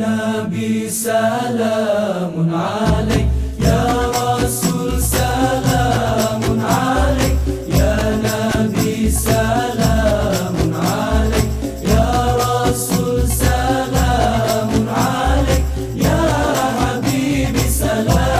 نبي سلام عليك يا رسول سلام عليك يا نبي سلام عليك يا رسول سلام عليك يا حبيبي سلام